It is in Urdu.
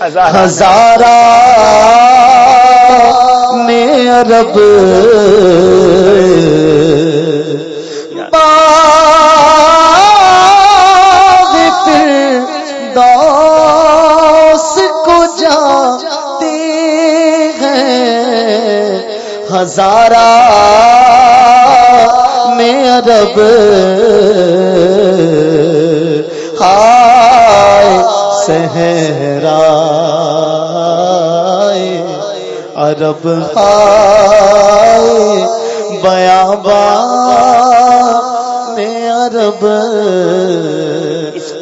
ہزارہ میں عرب دوس کو جاتے ہیں۔ ہزارہ میں عرب صحرا عرب ہائے بیابان میں عرب